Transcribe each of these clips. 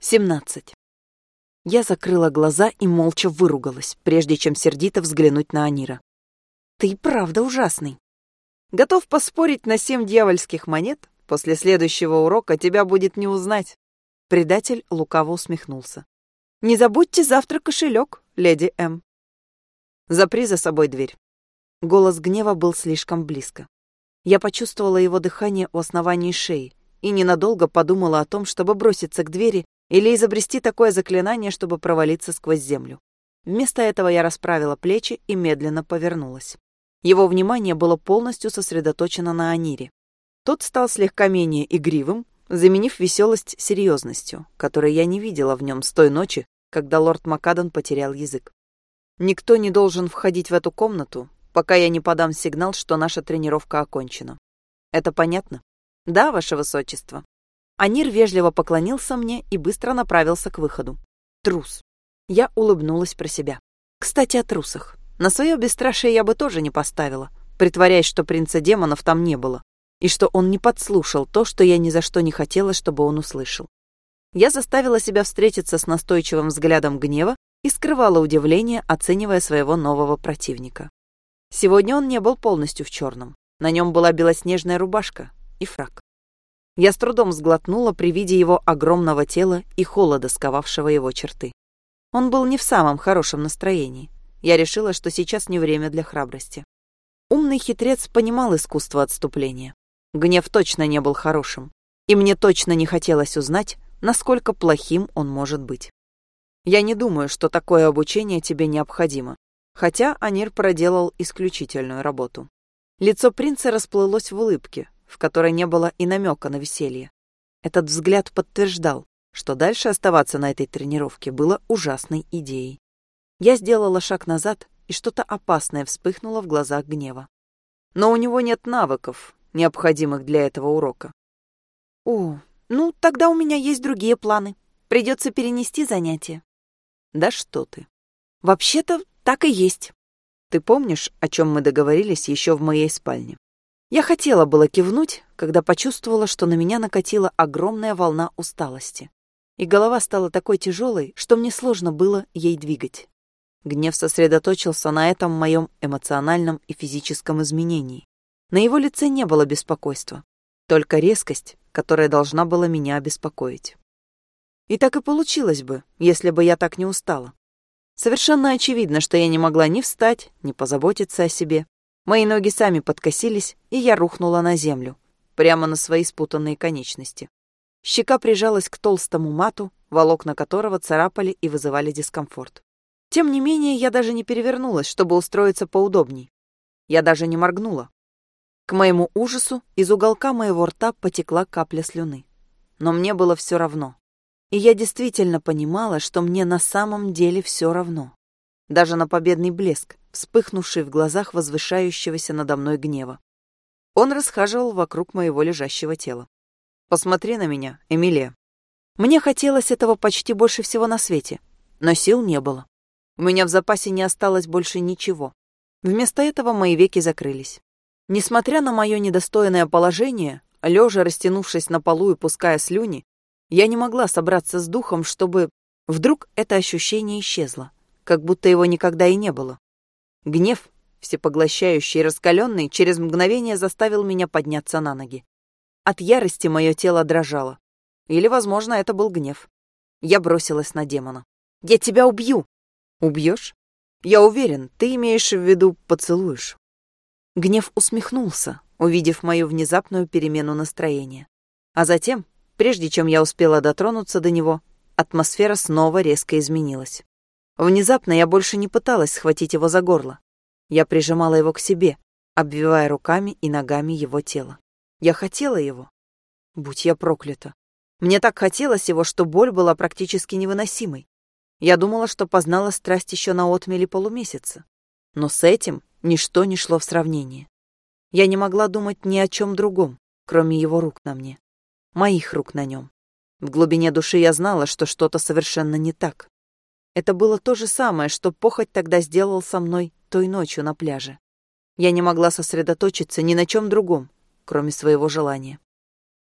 17. Я закрыла глаза и молча выругалась, прежде чем сердито взглянуть на Анира. «Ты правда ужасный. Готов поспорить на семь дьявольских монет? После следующего урока тебя будет не узнать». Предатель лукаво усмехнулся. «Не забудьте завтра кошелек, леди М». «Запри за собой дверь». Голос гнева был слишком близко. Я почувствовала его дыхание у основания шеи и ненадолго подумала о том, чтобы броситься к двери или изобрести такое заклинание, чтобы провалиться сквозь землю. Вместо этого я расправила плечи и медленно повернулась. Его внимание было полностью сосредоточено на Анире. Тот стал слегка менее игривым, заменив веселость серьезностью, которой я не видела в нем с той ночи, когда лорд Макадон потерял язык. Никто не должен входить в эту комнату, пока я не подам сигнал, что наша тренировка окончена. Это понятно? Да, ваше высочество. Анир вежливо поклонился мне и быстро направился к выходу. Трус. Я улыбнулась про себя. Кстати, о трусах. На свое бесстрашие я бы тоже не поставила, притворяясь, что принца демонов там не было, и что он не подслушал то, что я ни за что не хотела, чтобы он услышал. Я заставила себя встретиться с настойчивым взглядом гнева и скрывала удивление, оценивая своего нового противника. Сегодня он не был полностью в черном. На нем была белоснежная рубашка и фрак. Я с трудом сглотнула при виде его огромного тела и холода, сковавшего его черты. Он был не в самом хорошем настроении. Я решила, что сейчас не время для храбрости. Умный хитрец понимал искусство отступления. Гнев точно не был хорошим, и мне точно не хотелось узнать, насколько плохим он может быть. Я не думаю, что такое обучение тебе необходимо, хотя Анир проделал исключительную работу. Лицо принца расплылось в улыбке, в которой не было и намека на веселье. Этот взгляд подтверждал, что дальше оставаться на этой тренировке было ужасной идеей. Я сделала шаг назад, и что-то опасное вспыхнуло в глазах гнева. Но у него нет навыков, необходимых для этого урока. О, ну тогда у меня есть другие планы. Придется перенести занятие. Да что ты. Вообще-то так и есть. Ты помнишь, о чем мы договорились еще в моей спальне? Я хотела было кивнуть, когда почувствовала, что на меня накатила огромная волна усталости. И голова стала такой тяжелой, что мне сложно было ей двигать. Гнев сосредоточился на этом моем эмоциональном и физическом изменении. На его лице не было беспокойства, только резкость, которая должна была меня обеспокоить. И так и получилось бы, если бы я так не устала. Совершенно очевидно, что я не могла ни встать, ни позаботиться о себе, Мои ноги сами подкосились, и я рухнула на землю, прямо на свои спутанные конечности. Щека прижалась к толстому мату, волокна которого царапали и вызывали дискомфорт. Тем не менее, я даже не перевернулась, чтобы устроиться поудобней. Я даже не моргнула. К моему ужасу из уголка моего рта потекла капля слюны. Но мне было все равно. И я действительно понимала, что мне на самом деле все равно. Даже на победный блеск, вспыхнувший в глазах возвышающегося надо мной гнева. Он расхаживал вокруг моего лежащего тела. «Посмотри на меня, Эмилия». Мне хотелось этого почти больше всего на свете, но сил не было. У меня в запасе не осталось больше ничего. Вместо этого мои веки закрылись. Несмотря на мое недостойное положение, лежа растянувшись на полу и пуская слюни, я не могла собраться с духом, чтобы... Вдруг это ощущение исчезло, как будто его никогда и не было. Гнев, всепоглощающий и раскаленный, через мгновение заставил меня подняться на ноги. От ярости мое тело дрожало. Или, возможно, это был гнев. Я бросилась на демона. «Я тебя убью!» «Убьешь?» «Я уверен, ты имеешь в виду поцелуешь». Гнев усмехнулся, увидев мою внезапную перемену настроения. А затем, прежде чем я успела дотронуться до него, атмосфера снова резко изменилась. Внезапно я больше не пыталась схватить его за горло. Я прижимала его к себе, обвивая руками и ногами его тело. Я хотела его. Будь я проклята. Мне так хотелось его, что боль была практически невыносимой. Я думала, что познала страсть еще на отмеле полумесяца. Но с этим ничто не шло в сравнение. Я не могла думать ни о чем другом, кроме его рук на мне. Моих рук на нем. В глубине души я знала, что что-то совершенно не так. Это было то же самое, что похоть тогда сделал со мной той ночью на пляже. Я не могла сосредоточиться ни на чем другом, кроме своего желания.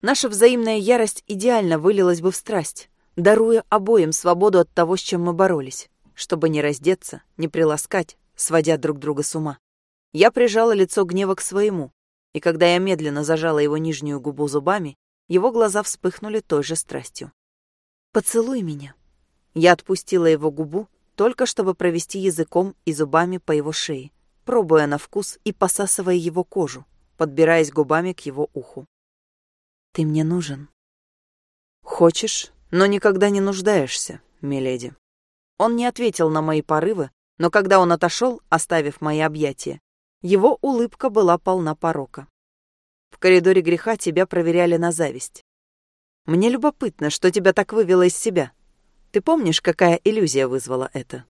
Наша взаимная ярость идеально вылилась бы в страсть, даруя обоим свободу от того, с чем мы боролись, чтобы не раздеться, не приласкать, сводя друг друга с ума. Я прижала лицо гнева к своему, и когда я медленно зажала его нижнюю губу зубами, его глаза вспыхнули той же страстью. «Поцелуй меня». Я отпустила его губу, только чтобы провести языком и зубами по его шее, пробуя на вкус и посасывая его кожу, подбираясь губами к его уху. «Ты мне нужен». «Хочешь, но никогда не нуждаешься, миледи». Он не ответил на мои порывы, но когда он отошел, оставив мои объятия, его улыбка была полна порока. В коридоре греха тебя проверяли на зависть. Мне любопытно, что тебя так вывело из себя. Ты помнишь, какая иллюзия вызвала это?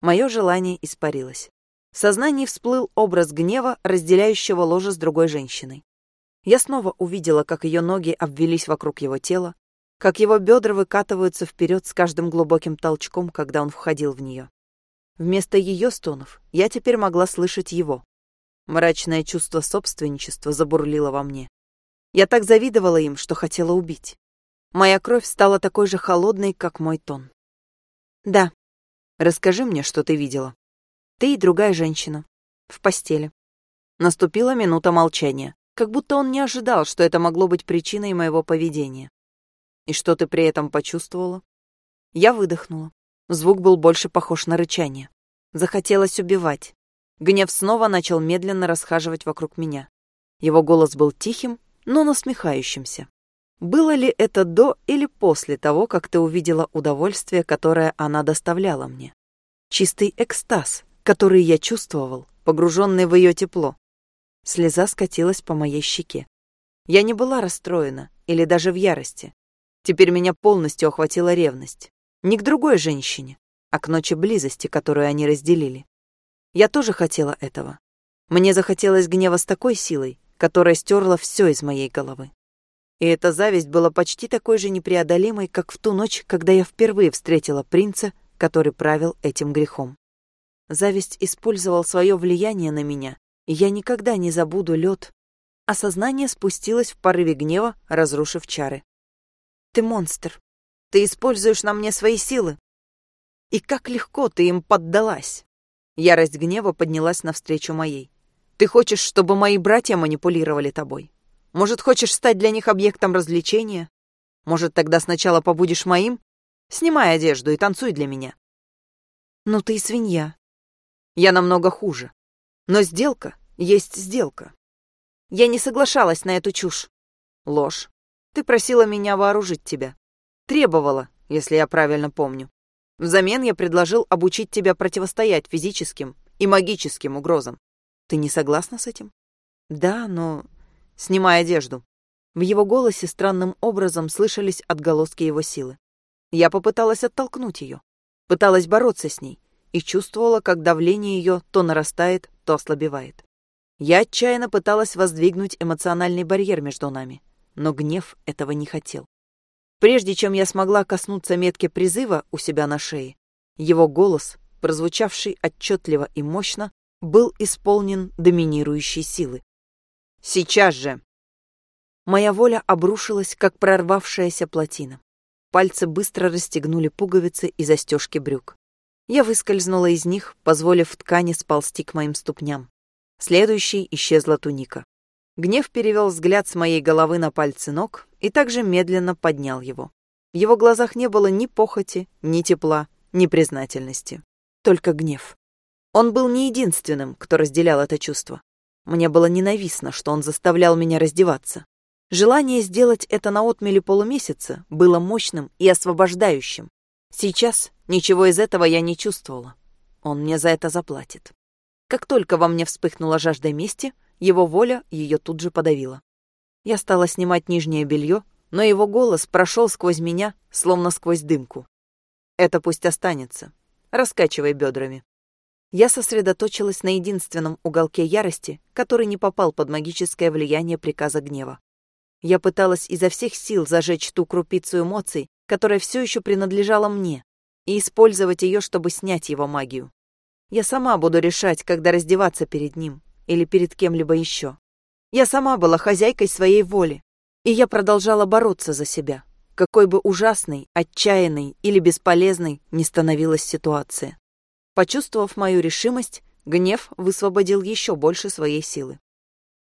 Мое желание испарилось. В сознании всплыл образ гнева, разделяющего ложе с другой женщиной. Я снова увидела, как ее ноги обвелись вокруг его тела, как его бедра выкатываются вперед с каждым глубоким толчком, когда он входил в нее. Вместо ее стонов я теперь могла слышать его. Мрачное чувство собственничества забурлило во мне. Я так завидовала им, что хотела убить. Моя кровь стала такой же холодной, как мой тон. «Да. Расскажи мне, что ты видела. Ты и другая женщина. В постели». Наступила минута молчания, как будто он не ожидал, что это могло быть причиной моего поведения. И что ты при этом почувствовала? Я выдохнула. Звук был больше похож на рычание. Захотелось убивать. Гнев снова начал медленно расхаживать вокруг меня. Его голос был тихим, но насмехающимся. Было ли это до или после того, как ты увидела удовольствие, которое она доставляла мне? Чистый экстаз, который я чувствовал, погруженный в ее тепло. Слеза скатилась по моей щеке. Я не была расстроена или даже в ярости. Теперь меня полностью охватила ревность. Не к другой женщине, а к ночи близости, которую они разделили. Я тоже хотела этого. Мне захотелось гнева с такой силой, которая стерла все из моей головы. И эта зависть была почти такой же непреодолимой, как в ту ночь, когда я впервые встретила принца, который правил этим грехом. Зависть использовал свое влияние на меня, и я никогда не забуду лед. Осознание спустилось в порыве гнева, разрушив чары. Ты монстр. Ты используешь на мне свои силы. И как легко ты им поддалась. Ярость гнева поднялась навстречу моей. Ты хочешь, чтобы мои братья манипулировали тобой? Может, хочешь стать для них объектом развлечения? Может, тогда сначала побудешь моим? Снимай одежду и танцуй для меня. Ну ты и свинья. Я намного хуже. Но сделка есть сделка. Я не соглашалась на эту чушь. Ложь. Ты просила меня вооружить тебя. Требовала, если я правильно помню. Взамен я предложил обучить тебя противостоять физическим и магическим угрозам. Ты не согласна с этим? Да, но... Снимай одежду. В его голосе странным образом слышались отголоски его силы. Я попыталась оттолкнуть ее, пыталась бороться с ней и чувствовала, как давление ее то нарастает, то ослабевает. Я отчаянно пыталась воздвигнуть эмоциональный барьер между нами, но гнев этого не хотел. Прежде чем я смогла коснуться метки призыва у себя на шее, его голос, прозвучавший отчетливо и мощно, был исполнен доминирующей силы. «Сейчас же!» Моя воля обрушилась, как прорвавшаяся плотина. Пальцы быстро расстегнули пуговицы и застежки брюк. Я выскользнула из них, позволив ткани сползти к моим ступням. Следующей исчезла туника. Гнев перевел взгляд с моей головы на пальцы ног и также медленно поднял его. В его глазах не было ни похоти, ни тепла, ни признательности. Только гнев. Он был не единственным, кто разделял это чувство. Мне было ненавистно, что он заставлял меня раздеваться. Желание сделать это на отмеле полумесяца было мощным и освобождающим. Сейчас ничего из этого я не чувствовала. Он мне за это заплатит. Как только во мне вспыхнула жажда мести, его воля ее тут же подавила. Я стала снимать нижнее белье, но его голос прошел сквозь меня, словно сквозь дымку. Это пусть останется. Раскачивай бедрами. Я сосредоточилась на единственном уголке ярости, который не попал под магическое влияние приказа гнева. Я пыталась изо всех сил зажечь ту крупицу эмоций, которая все еще принадлежала мне, и использовать ее, чтобы снять его магию. Я сама буду решать, когда раздеваться перед ним, или перед кем-либо еще. Я сама была хозяйкой своей воли, и я продолжала бороться за себя, какой бы ужасной, отчаянной или бесполезной ни становилась ситуация. Почувствовав мою решимость, гнев высвободил еще больше своей силы.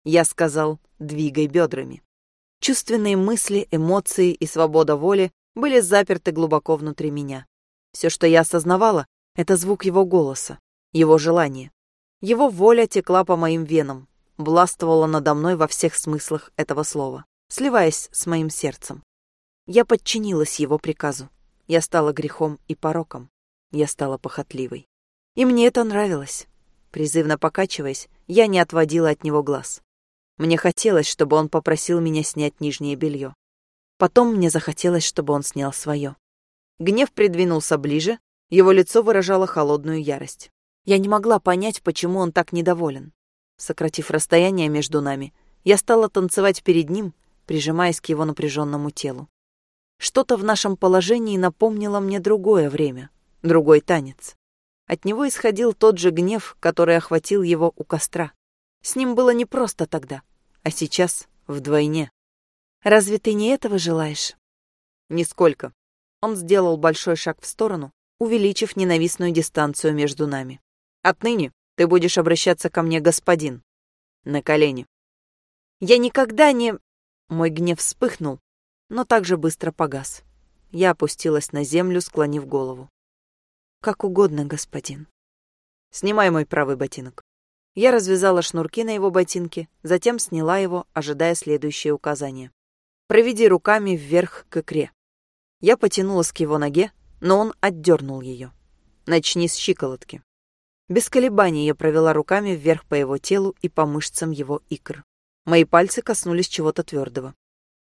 Я сказал «двигай бедрами». Чувственные мысли, эмоции и свобода воли были заперты глубоко внутри меня. Все, что я осознавала, это звук его голоса, его желание. Его воля текла по моим венам, властвовала надо мной во всех смыслах этого слова, сливаясь с моим сердцем. Я подчинилась его приказу. Я стала грехом и пороком. Я стала похотливой. И мне это нравилось. Призывно покачиваясь, я не отводила от него глаз. Мне хотелось, чтобы он попросил меня снять нижнее белье. Потом мне захотелось, чтобы он снял свое. Гнев придвинулся ближе, его лицо выражало холодную ярость. Я не могла понять, почему он так недоволен. Сократив расстояние между нами, я стала танцевать перед ним, прижимаясь к его напряженному телу. Что-то в нашем положении напомнило мне другое время, другой танец. От него исходил тот же гнев, который охватил его у костра. С ним было не просто тогда, а сейчас вдвойне. Разве ты не этого желаешь? Нисколько. Он сделал большой шаг в сторону, увеличив ненавистную дистанцию между нами. Отныне ты будешь обращаться ко мне, господин. На колени. Я никогда не... Мой гнев вспыхнул, но также быстро погас. Я опустилась на землю, склонив голову. Как угодно, господин. Снимай мой правый ботинок. Я развязала шнурки на его ботинке, затем сняла его, ожидая следующее указание. Проведи руками вверх к икре. Я потянулась к его ноге, но он отдернул ее. Начни с щиколотки. Без колебаний я провела руками вверх по его телу и по мышцам его икр. Мои пальцы коснулись чего-то твердого.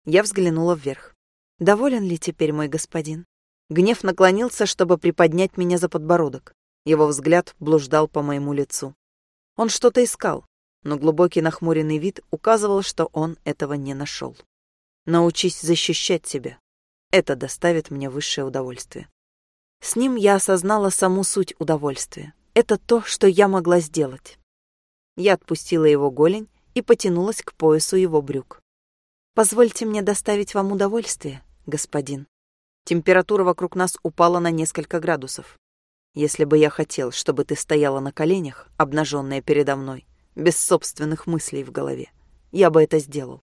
Я взглянула вверх. «Доволен ли теперь мой господин?» Гнев наклонился, чтобы приподнять меня за подбородок. Его взгляд блуждал по моему лицу. Он что-то искал, но глубокий нахмуренный вид указывал, что он этого не нашел. Научись защищать себя. Это доставит мне высшее удовольствие. С ним я осознала саму суть удовольствия. Это то, что я могла сделать. Я отпустила его голень и потянулась к поясу его брюк. «Позвольте мне доставить вам удовольствие, господин». Температура вокруг нас упала на несколько градусов. Если бы я хотел, чтобы ты стояла на коленях, обнаженная передо мной, без собственных мыслей в голове, я бы это сделал.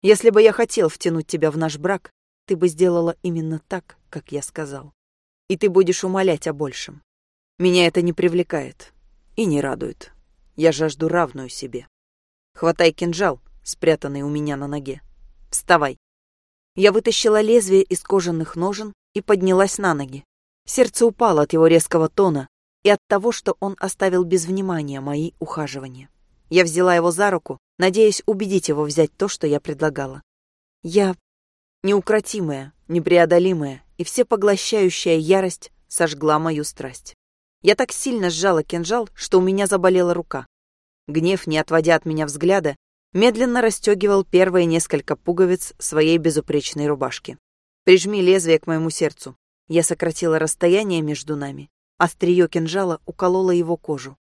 Если бы я хотел втянуть тебя в наш брак, ты бы сделала именно так, как я сказал. И ты будешь умолять о большем. Меня это не привлекает и не радует. Я жажду равную себе. Хватай кинжал, спрятанный у меня на ноге. Вставай. Я вытащила лезвие из кожаных ножен и поднялась на ноги. Сердце упало от его резкого тона и от того, что он оставил без внимания мои ухаживания. Я взяла его за руку, надеясь убедить его взять то, что я предлагала. Я неукротимая, непреодолимая и всепоглощающая ярость сожгла мою страсть. Я так сильно сжала кинжал, что у меня заболела рука. Гнев, не отводя от меня взгляда, медленно расстегивал первые несколько пуговиц своей безупречной рубашки. «Прижми лезвие к моему сердцу». Я сократила расстояние между нами. Острие кинжала укололо его кожу.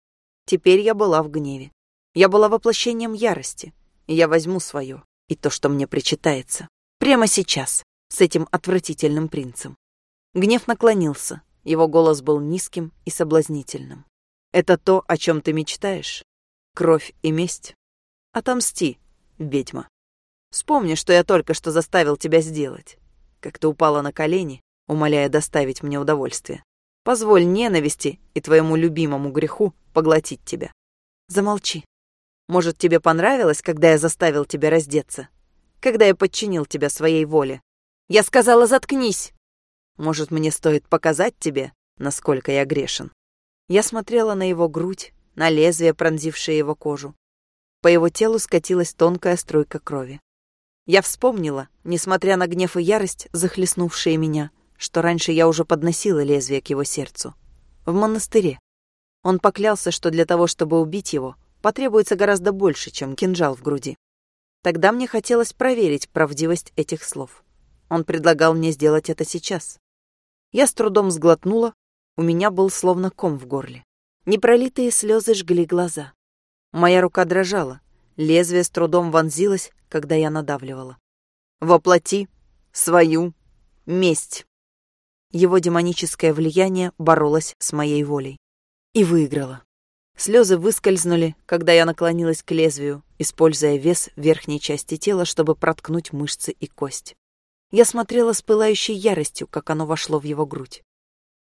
Теперь я была в гневе. Я была воплощением ярости. Я возьму свое, и то, что мне причитается. Прямо сейчас, с этим отвратительным принцем. Гнев наклонился. Его голос был низким и соблазнительным. «Это то, о чем ты мечтаешь? Кровь и месть?» Отомсти, ведьма. Вспомни, что я только что заставил тебя сделать. Как ты упала на колени, умоляя доставить мне удовольствие. Позволь ненависти и твоему любимому греху поглотить тебя. Замолчи. Может, тебе понравилось, когда я заставил тебя раздеться? Когда я подчинил тебя своей воле? Я сказала, заткнись. Может, мне стоит показать тебе, насколько я грешен? Я смотрела на его грудь, на лезвие, пронзившее его кожу, по его телу скатилась тонкая струйка крови. Я вспомнила, несмотря на гнев и ярость, захлестнувшие меня, что раньше я уже подносила лезвие к его сердцу. В монастыре. Он поклялся, что для того, чтобы убить его, потребуется гораздо больше, чем кинжал в груди. Тогда мне хотелось проверить правдивость этих слов. Он предлагал мне сделать это сейчас. Я с трудом сглотнула, у меня был словно ком в горле. Непролитые слезы жгли глаза. Моя рука дрожала, лезвие с трудом вонзилось, когда я надавливала. «Воплоти свою Месть. Его демоническое влияние боролось с моей волей. И выиграла. Слезы выскользнули, когда я наклонилась к лезвию, используя вес верхней части тела, чтобы проткнуть мышцы и кость. Я смотрела с пылающей яростью, как оно вошло в его грудь.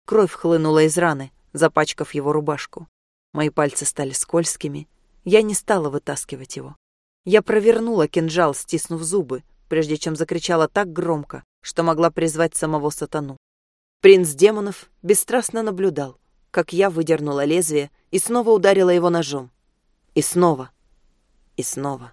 Кровь хлынула из раны, запачкав его рубашку. Мои пальцы стали скользкими. Я не стала вытаскивать его. Я провернула кинжал, стиснув зубы, прежде чем закричала так громко, что могла призвать самого сатану. Принц демонов бесстрастно наблюдал, как я выдернула лезвие и снова ударила его ножом. И снова. И снова.